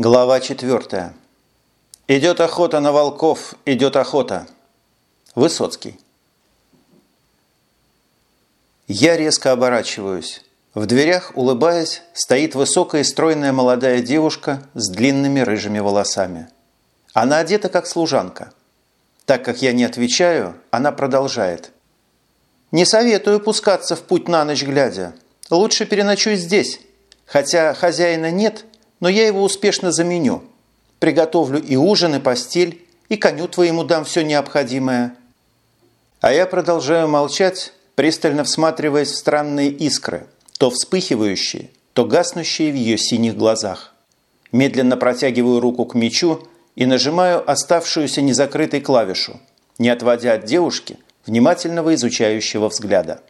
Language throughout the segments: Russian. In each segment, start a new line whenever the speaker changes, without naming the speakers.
Глава 4. Идет охота на волков, идет охота. Высоцкий. Я резко оборачиваюсь. В дверях, улыбаясь, стоит высокая и стройная молодая девушка с длинными рыжими волосами. Она одета как служанка. Так как я не отвечаю, она продолжает. «Не советую пускаться в путь на ночь глядя. Лучше переночуй здесь. Хотя хозяина нет, но я его успешно заменю. Приготовлю и ужин, и постель, и коню твоему дам все необходимое». А я продолжаю молчать, пристально всматриваясь в странные искры, то вспыхивающие, то гаснущие в ее синих глазах. Медленно протягиваю руку к мечу и нажимаю оставшуюся незакрытой клавишу, не отводя от девушки внимательного изучающего взгляда.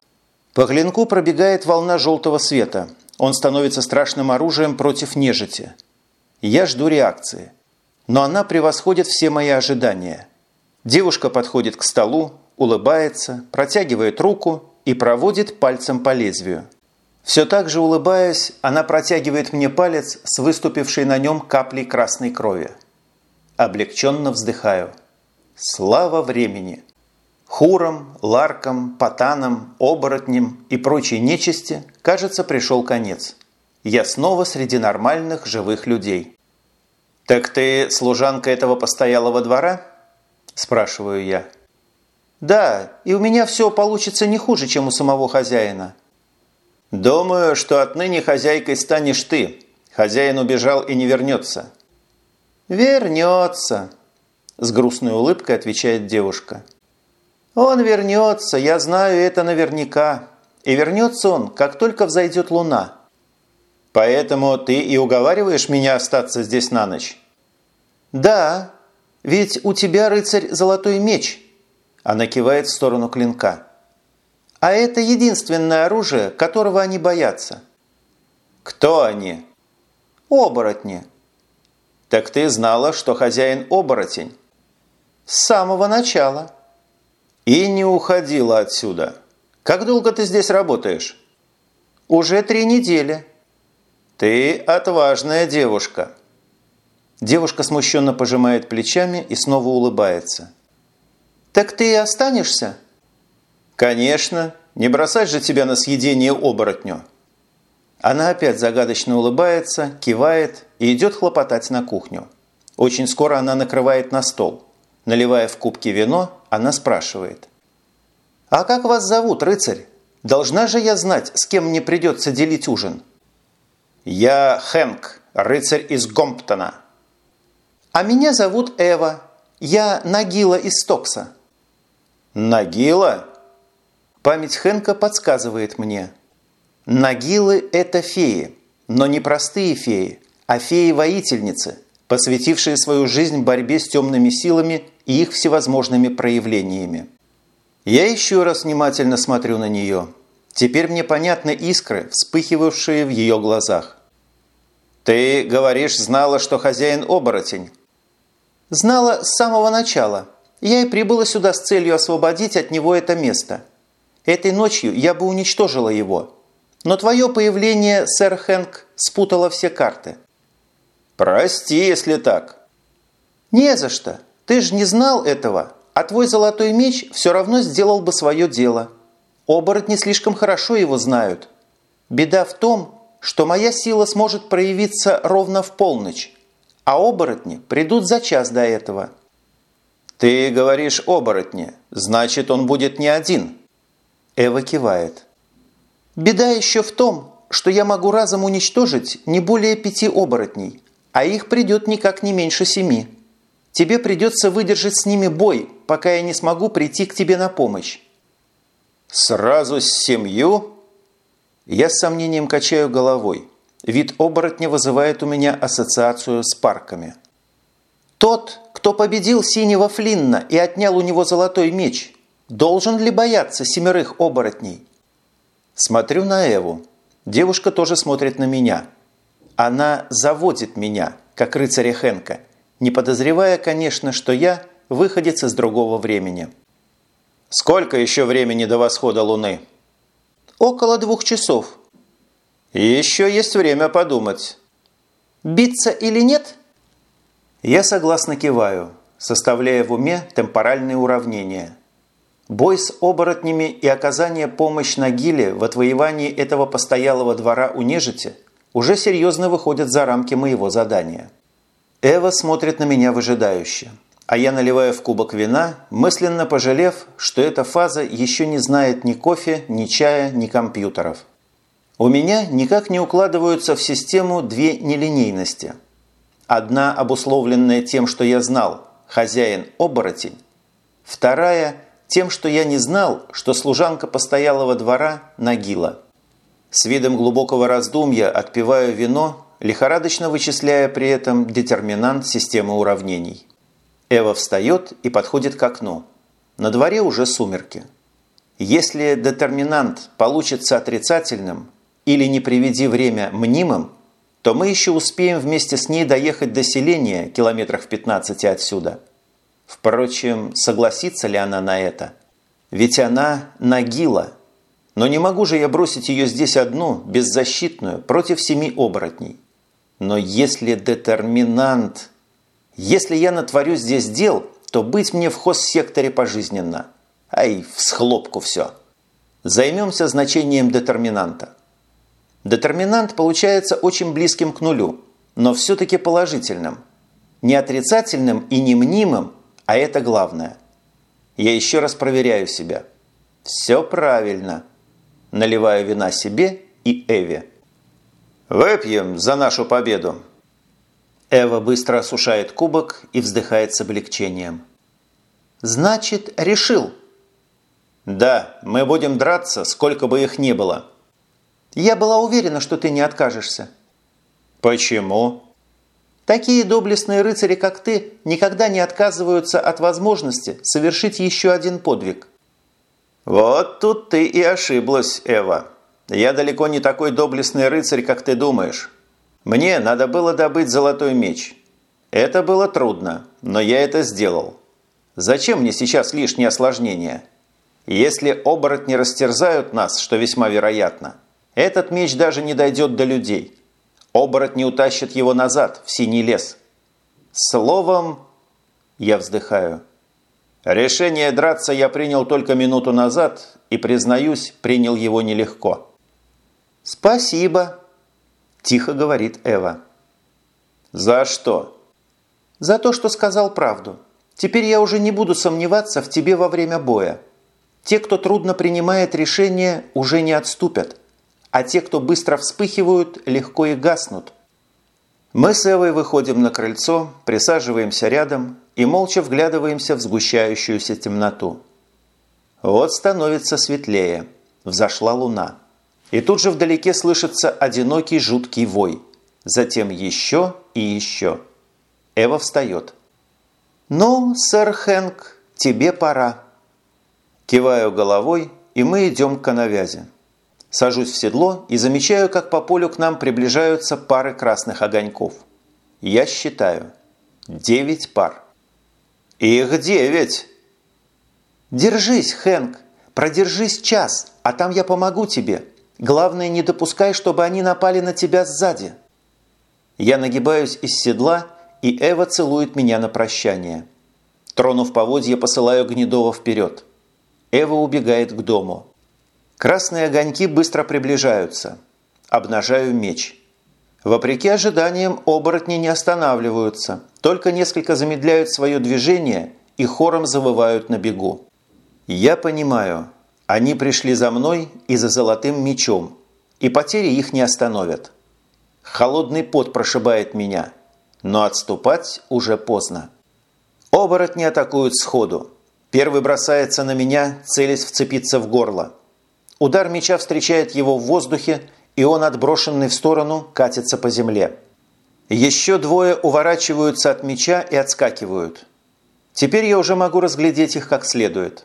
По клинку пробегает волна желтого света. Он становится страшным оружием против нежити. Я жду реакции. Но она превосходит все мои ожидания. Девушка подходит к столу, улыбается, протягивает руку и проводит пальцем по лезвию. Все так же улыбаясь, она протягивает мне палец с выступившей на нем каплей красной крови. Облегченно вздыхаю. Слава времени! Хурам, ларкам, патанам, оборотням и прочей нечисти, кажется, пришел конец. Я снова среди нормальных живых людей. «Так ты служанка этого постоялого двора?» – спрашиваю я. «Да, и у меня все получится не хуже, чем у самого хозяина». «Думаю, что отныне хозяйкой станешь ты. Хозяин убежал и не вернется».
«Вернется», – с грустной улыбкой отвечает девушка. «Он вернется, я знаю это наверняка. И вернется он, как только взойдет луна».
«Поэтому ты и уговариваешь меня остаться здесь на ночь?»
«Да, ведь у тебя, рыцарь, золотой меч». Она кивает в сторону клинка. «А это единственное оружие, которого они боятся».
«Кто они?»
«Оборотни».
«Так ты знала, что хозяин оборотень?»
«С самого начала».
И не уходила отсюда. Как долго ты здесь работаешь?
Уже три недели.
Ты отважная девушка.
Девушка смущенно пожимает плечами и снова улыбается. Так ты и останешься?
Конечно. Не бросать же тебя на съедение оборотню.
Она опять загадочно улыбается, кивает и идет хлопотать на кухню. Очень скоро она накрывает на стол. Наливая в кубки вино, она спрашивает. «А как вас зовут, рыцарь? Должна же я знать, с кем мне придется делить ужин?»
«Я Хэнк, рыцарь из Гомптона».
«А меня зовут Эва. Я Нагила из Стокса».
«Нагила?»
Память Хэнка подсказывает мне. Нагилы – это феи, но не простые феи, а феи-воительницы, посвятившие свою жизнь борьбе с темными силами и их всевозможными проявлениями. Я еще раз внимательно смотрю на нее. Теперь мне понятны искры, вспыхивавшие в ее глазах.
«Ты, говоришь, знала, что хозяин оборотень?»
«Знала с самого начала. Я и прибыла сюда с целью освободить от него это место. Этой ночью я бы уничтожила его. Но твое появление, сэр Хэнк, спутало все карты».
«Прости, если так».
«Не за что. Ты же не знал этого, а твой золотой меч все равно сделал бы свое дело. Оборотни слишком хорошо его знают. Беда в том, что моя сила сможет проявиться ровно в полночь, а оборотни придут за час до этого».
«Ты говоришь оборотни, значит, он будет не один».
Эва кивает. «Беда еще в том, что я могу разом уничтожить не более пяти оборотней, а их придет никак не меньше семи». Тебе придется выдержать с ними бой, пока я не смогу прийти к тебе на помощь».
«Сразу с семью?»
Я с сомнением качаю головой. Вид оборотня вызывает у меня ассоциацию с парками. «Тот, кто победил синего Флинна и отнял у него золотой меч, должен ли бояться семерых оборотней?» Смотрю на Эву. Девушка тоже смотрит на меня. Она заводит меня, как рыцаря Хенка – не подозревая, конечно, что я выходец из другого времени.
«Сколько еще времени до восхода Луны?»
«Около двух часов».
«Еще есть время подумать».
Биться или нет?»
Я согласно киваю, составляя в уме темпоральные уравнения. Бой с оборотнями и оказание помощи Нагиле в отвоевании этого постоялого двора у нежити уже серьезно выходят за рамки моего задания. Эва смотрит на меня выжидающе, а я наливаю в кубок вина, мысленно пожалев, что эта фаза еще не знает ни кофе, ни чая, ни компьютеров. У меня никак не укладываются в систему две нелинейности. Одна обусловленная тем, что я знал, хозяин-оборотень. Вторая – тем, что я не знал, что служанка постоялого двора – Нагила. С видом глубокого раздумья отпиваю вино, лихорадочно вычисляя при этом детерминант системы уравнений. Эва встает и подходит к окну. На дворе уже сумерки. Если детерминант получится отрицательным или не приведи время мнимым, то мы еще успеем вместе с ней доехать до селения километрах в 15 отсюда. Впрочем, согласится ли она на это? Ведь она Нагила. Но не могу же я бросить ее здесь одну, беззащитную, против семи оборотней. Но если детерминант... Если я натворю здесь дел, то быть мне в хоз-секторе пожизненно. Ай, в схлопку все. Займемся значением детерминанта. Детерминант получается очень близким к нулю, но все-таки положительным. Не отрицательным и не мнимым, а это главное. Я еще раз проверяю себя. Все правильно. Наливаю вина себе и Эве. «Выпьем за нашу победу!» Эва быстро осушает кубок и вздыхает с облегчением.
«Значит, решил?»
«Да, мы будем драться, сколько бы их ни было».
«Я была уверена, что ты не откажешься».
«Почему?»
«Такие доблестные рыцари, как ты, никогда не отказываются от возможности совершить еще один подвиг».
«Вот тут ты и ошиблась, Эва. Я далеко не такой доблестный рыцарь, как ты думаешь». Мне надо было добыть золотой меч. Это было трудно, но я это сделал. Зачем мне сейчас лишние осложнения? Если оборотни растерзают нас, что весьма вероятно, этот меч даже не дойдет до людей. Оборотни утащат его назад, в синий лес. Словом, я вздыхаю. Решение драться я принял только минуту назад и, признаюсь, принял его нелегко.
«Спасибо»,
Тихо говорит Эва. «За что?»
«За то, что сказал правду. Теперь я уже не буду сомневаться в тебе во время боя. Те, кто трудно принимает решения, уже не отступят, а те, кто быстро вспыхивают, легко и гаснут».
Мы с Эвой выходим на крыльцо, присаживаемся рядом и молча вглядываемся в сгущающуюся темноту. Вот становится светлее. Взошла луна. И тут же вдалеке слышится одинокий жуткий вой. Затем еще и еще. Эва встает.
«Ну, сэр Хэнк, тебе пора».
Киваю головой, и мы идем к коновязи. Сажусь в седло и замечаю, как по полю к нам приближаются пары красных огоньков. Я считаю. Девять пар. Их девять!
Держись, Хэнк, продержись час, а там я помогу тебе. Главное, не допускай, чтобы они напали на тебя сзади».
Я нагибаюсь из седла, и Эва целует меня на прощание. Тронув поводья, посылаю Гнедова вперед. Эва убегает к дому. Красные огоньки быстро приближаются. Обнажаю меч. Вопреки ожиданиям, оборотни не останавливаются, только несколько замедляют свое движение и хором завывают на бегу. Я понимаю, они пришли за мной и за золотым мечом, и потери их не остановят. Холодный пот прошибает меня, но отступать уже поздно. Оборотни атакуют сходу. Первый бросается на меня, целясь вцепиться в горло. Удар меча встречает его в воздухе, и он, отброшенный в сторону, катится по земле. Еще двое уворачиваются от меча и отскакивают. Теперь я уже могу разглядеть их как следует.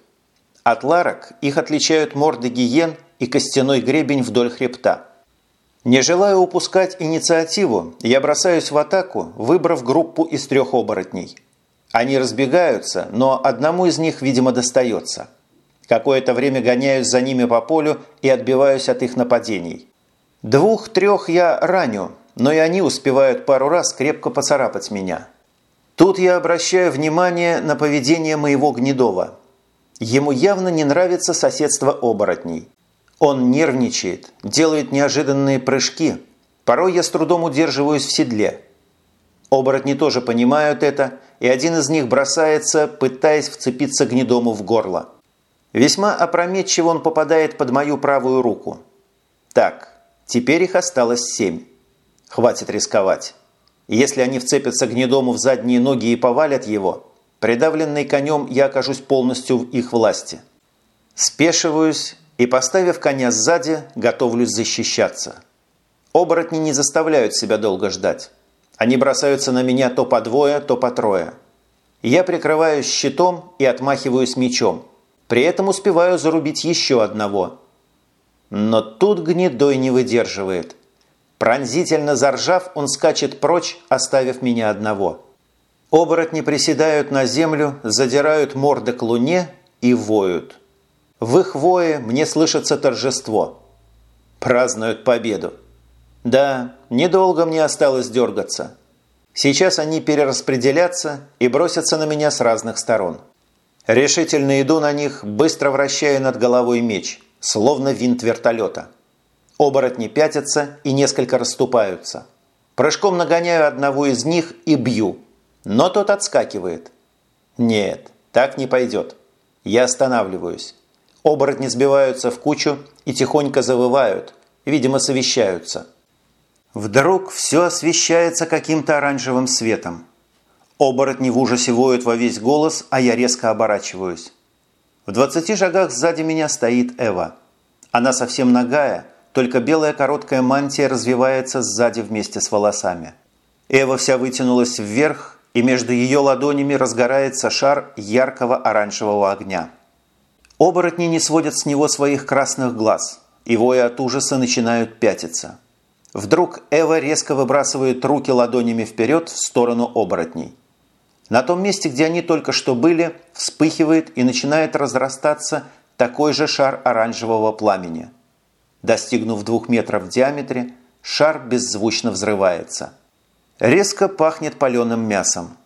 От ларок их отличают морды гиен и костяной гребень вдоль хребта. Не желая упускать инициативу, я бросаюсь в атаку, выбрав группу из трех оборотней. Они разбегаются, но одному из них, видимо, достается. Какое-то время гоняюсь за ними по полю и отбиваюсь от их нападений. Двух-трех я раню, но и они успевают пару раз крепко поцарапать меня. Тут я обращаю внимание на поведение моего Гнедова. Ему явно не нравится соседство оборотней. Он нервничает, делает неожиданные прыжки. Порой я с трудом удерживаюсь в седле. Оборотни тоже понимают это, и один из них бросается, пытаясь вцепиться Гнедому в горло. Весьма опрометчиво он попадает под мою правую руку. Так, теперь их осталось семь. Хватит рисковать. Если они вцепятся гнедому в задние ноги и повалят его, придавленный конем я окажусь полностью в их власти. Спешиваюсь и, поставив коня сзади, готовлюсь защищаться. Оборотни не заставляют себя долго ждать. Они бросаются на меня то по двое, то по трое. Я прикрываюсь щитом и отмахиваюсь мечом. При этом успеваю зарубить еще одного. Но тут гнедой не выдерживает – Пронзительно заржав, он скачет прочь, оставив меня одного. Оборотни приседают на землю, задирают морды к луне и воют. В их вое мне слышится торжество. Празднуют победу. Да, недолго мне осталось дергаться. Сейчас они перераспределятся и бросятся на меня с разных сторон. Решительно иду на них, быстро вращая над головой меч, словно винт вертолета. Оборотни пятятся и несколько расступаются. Прыжком нагоняю одного из них и бью. Но тот отскакивает. Нет, так не пойдет. Я останавливаюсь. Оборотни сбиваются в кучу и тихонько завывают, видимо, совещаются. Вдруг все освещается каким-то оранжевым светом. Оборотни в ужасе воют во весь голос, а я резко оборачиваюсь. В двадцати шагах сзади меня стоит Эва. Она совсем нагая, только белая короткая мантия развивается сзади вместе с волосами. Эва вся вытянулась вверх, и между ее ладонями разгорается шар яркого оранжевого огня. Оборотни не сводят с него своих красных глаз, и воя от ужаса начинают пятиться. Вдруг Эва резко выбрасывает руки ладонями вперед в сторону оборотней. На том месте, где они только что были, вспыхивает и начинает разрастаться такой же шар оранжевого пламени – Достигнув двух метров в диаметре, шар беззвучно взрывается. Резко пахнет паленым мясом.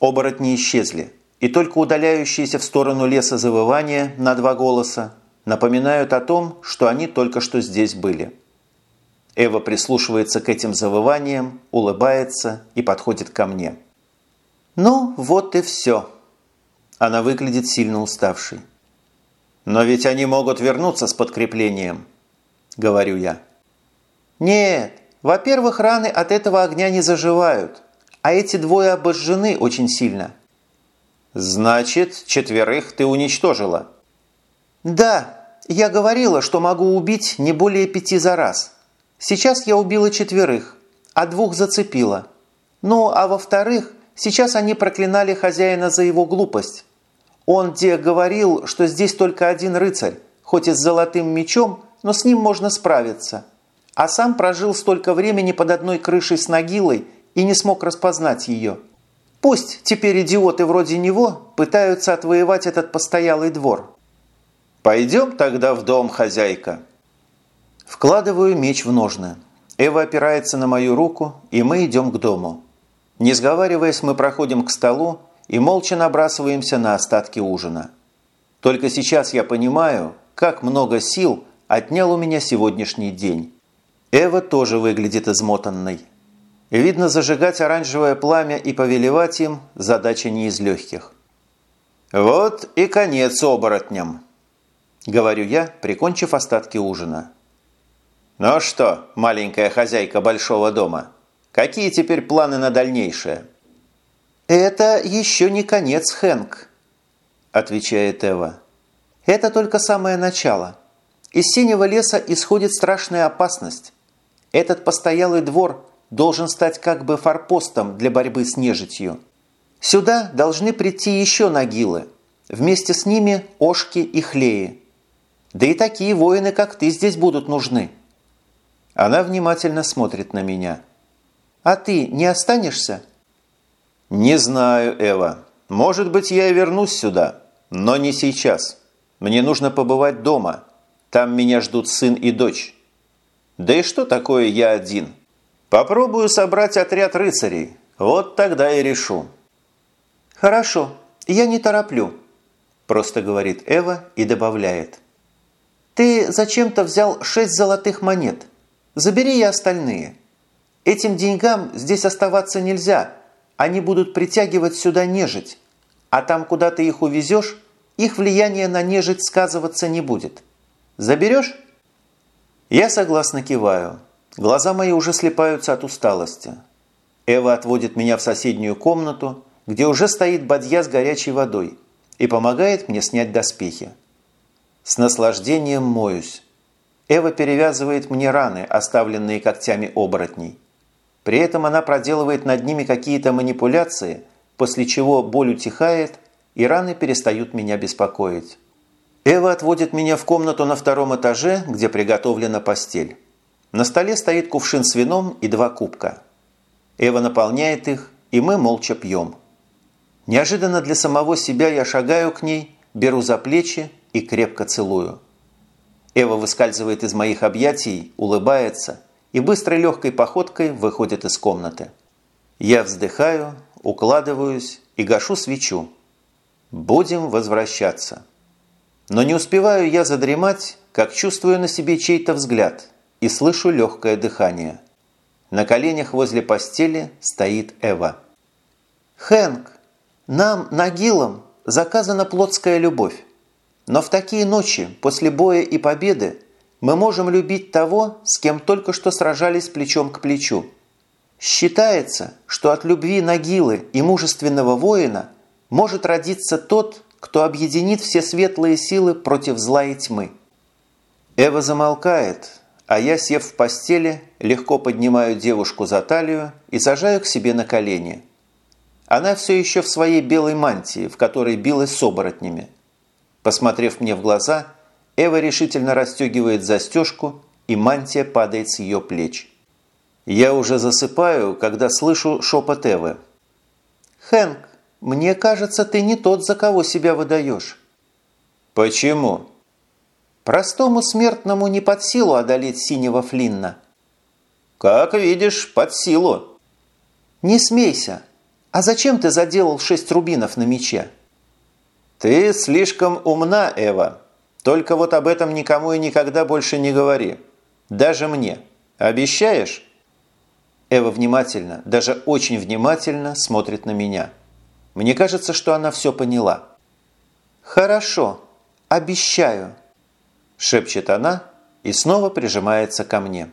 Оборотни исчезли, и только удаляющиеся в сторону леса завывания на два голоса напоминают о том, что они только что здесь были. Эва прислушивается к этим завываниям, улыбается и подходит ко мне. «Ну, вот и все». Она выглядит сильно уставшей. «Но ведь они могут вернуться с подкреплением», – говорю я. «Нет, во-первых, раны от этого огня не заживают, а эти двое обожжены очень сильно». «Значит, четверых ты уничтожила?» «Да, я говорила, что могу убить не более пяти за раз. Сейчас я убила четверых, а двух зацепила. Ну, а во-вторых, сейчас они проклинали хозяина за его глупость. Он где говорил, что здесь только один рыцарь, хоть и с золотым мечом, но с ним можно справиться. А сам прожил столько времени под одной крышей с Нагилой и не смог распознать ее. Пусть теперь идиоты вроде него пытаются отвоевать этот постоялый двор. «Пойдем тогда в дом, хозяйка». Вкладываю меч в ножны. Эва опирается на мою руку, и мы идем к дому. Не сговариваясь, мы проходим к столу и молча набрасываемся на остатки ужина. Только сейчас я понимаю, как много сил – отнял у меня сегодняшний день. Эва тоже выглядит измотанной. Видно, зажигать оранжевое пламя и повелевать им – задача не из легких. «Вот и конец оборотням», – говорю я, прикончив остатки ужина. «Ну что, маленькая хозяйка большого дома, какие теперь планы на дальнейшее?» «Это еще не конец, Хэнк», – отвечает Эва. «Это только самое начало». Из синего леса исходит страшная опасность. Этот постоялый двор должен стать как бы форпостом для борьбы с нежитью. Сюда должны прийти еще нагилы. Вместе с ними ошки и хлеи. Да и такие воины, как ты, здесь будут нужны. Она внимательно смотрит на меня. А ты не останешься? Не знаю, Эва. Может быть, я и вернусь сюда, но не сейчас. Мне нужно побывать дома – там меня ждут сын и дочь. Да и что такое я один? Попробую собрать отряд рыцарей. Вот тогда и решу.
Хорошо, я не тороплю, просто говорит Эва и добавляет. Ты зачем-то взял шесть золотых монет. Забери и остальные. Этим деньгам здесь оставаться нельзя. Они будут притягивать сюда нежить. А там, куда ты их увезешь, их влияние на нежить сказываться не будет. Заберешь? Я согласно киваю. Глаза мои уже слепаются от усталости. Эва отводит меня в соседнюю комнату, где уже стоит бадья с горячей водой, и помогает мне снять доспехи. С наслаждением моюсь. Эва перевязывает мне раны, оставленные когтями оборотней. При этом она проделывает над ними какие-то манипуляции, после чего боль утихает, и раны перестают меня беспокоить. Эва отводит меня в комнату на втором этаже, где приготовлена постель. На столе стоит кувшин с вином и два кубка. Эва наполняет их, и мы молча пьем. Неожиданно для самого себя я шагаю к ней, беру за плечи и крепко целую. Эва выскальзывает из моих объятий, улыбается и быстрой легкой походкой выходит из комнаты. Я вздыхаю, укладываюсь и гашу свечу. Будем возвращаться. Но не успеваю я задремать, как чувствую на себе чей-то взгляд и слышу легкое дыхание. На коленях возле постели стоит Эва. «Хэнк, нам, Нагилам, заказана плотская любовь. Но в такие ночи, после боя и победы, мы можем любить того, с кем только что сражались плечом к плечу. Считается, что от любви Нагилы и мужественного воина может родиться тот, кто объединит все светлые силы против зла и тьмы. Эва замолкает, а я, сев в постели, легко поднимаю девушку за талию и сажаю к себе на колени. Она все еще в своей белой мантии, в которой билась с оборотнями. Посмотрев мне в глаза, Эва решительно расстегивает застежку, и мантия падает с ее плеч. Я уже засыпаю, когда слышу шепот Эвы. «Хэнк, мне кажется, ты не тот, за кого себя выдаешь».
«Почему?»
«Простому смертному не под силу одолеть синего Флинна».
«Как видишь, под силу».
«Не смейся. А зачем ты заделал шесть рубинов на мече?»
«Ты слишком умна, Эва. Только вот об этом никому и никогда больше не говори. Даже мне. Обещаешь?» Эва внимательно, даже очень внимательно смотрит на меня. Мне кажется, что она все поняла.
«Хорошо, обещаю», – шепчет она и снова прижимается ко мне.